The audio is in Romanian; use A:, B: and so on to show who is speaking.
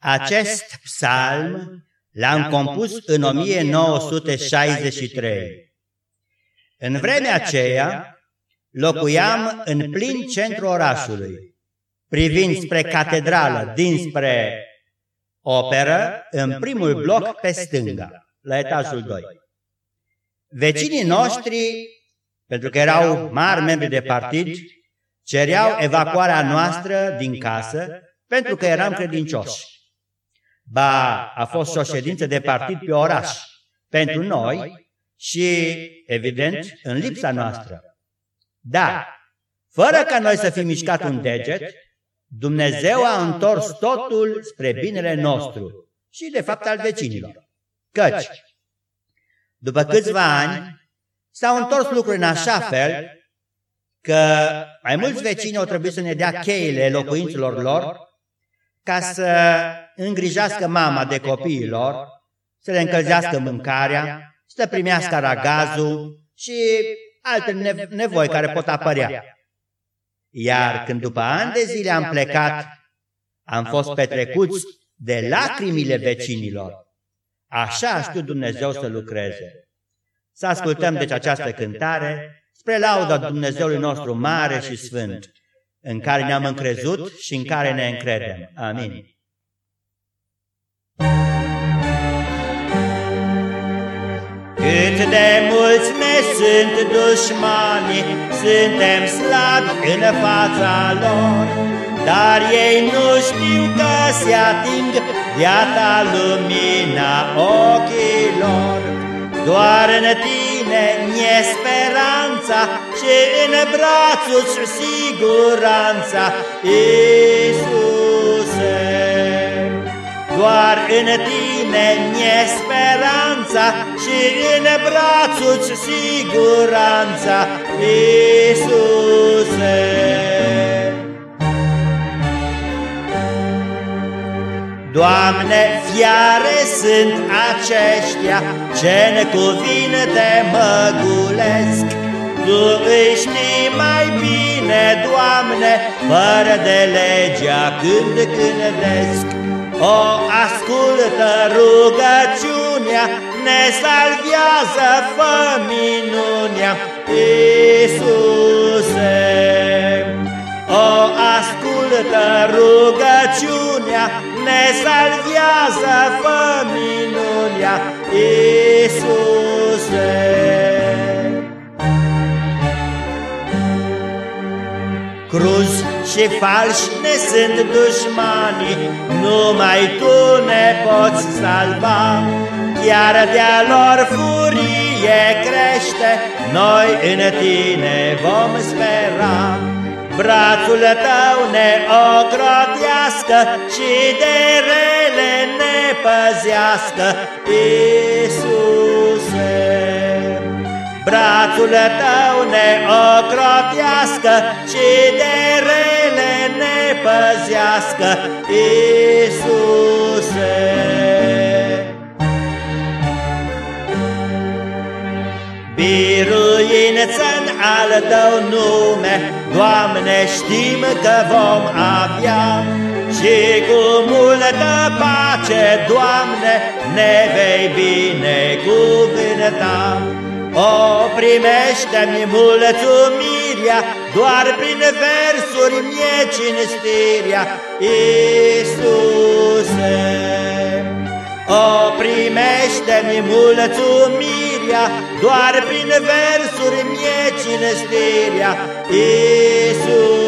A: Acest psalm l-am compus în 1963. În vremea aceea locuiam în plin centru orașului, privind spre catedrală dinspre operă, în primul bloc pe stânga, la etajul 2. Vecinii noștri, pentru că erau mari membri de partid, cereau evacuarea noastră din casă pentru că eram credincioși. Ba, a fost și o ședință de partid pe oraș. pentru noi și, evident, în lipsa noastră. Da, fără ca noi să fi mișcat un deget, Dumnezeu a întors totul spre binele nostru și, de fapt, al vecinilor. Căci, după câțiva ani, s-au întors lucrurile în așa fel că mai mulți vecini au trebuit să ne dea cheile locuințelor lor ca să îngrijească mama de copiilor, să le încălzească mâncarea, să primească ragazul și alte nevoi care pot apărea. Iar când după ani de zile am plecat, am fost petrecuți de lacrimile vecinilor. Așa a știut Dumnezeu să lucreze. Să ascultăm deci această cântare spre lauda Dumnezeului nostru mare și sfânt, în care ne-am încrezut și în care ne încredem. Amin.
B: Cât de mulți ne sunt dușmani, suntem slabi în fața lor, dar ei nu știu că se ating de-a lumina ochilor. Doar în tine e speranța și în brațul siguranța, Iisuse. Doar în tine e speranța și în brațul siguranța, Iisuse. Doamne, fiare sunt aceștia ce necuvinte mă gulesc. Tu îi știi mai bine, Doamne, fără de legea când cântesc. O, ascultă rugăciunea, ne salvează, fă minunea, Iisuse. O, ascultă rugăciunea, ne salvează, fă minunea, Iisuse. Cruz și falși ne sunt dușmanii, numai Tu ne poți salva. Chiar de-a lor furie crește, noi în Tine vom spera. Brațul Tău ne ocrotească și de rele ne păzească, Iisuse. Brațul Tău ne ocrotească și de rele ne păzească, Iisuse. Biruință-n al Tău nume, Doamne, știm că vom avea Și cu multă pace, Doamne, ne vei binecuvânta. O, primește-mi mulțumirea, Doar prin versuri mie cinstirea, Iisuse. O, primește-mi mulțumirea, Doar prin versuri mie cinstirea, Iisuse.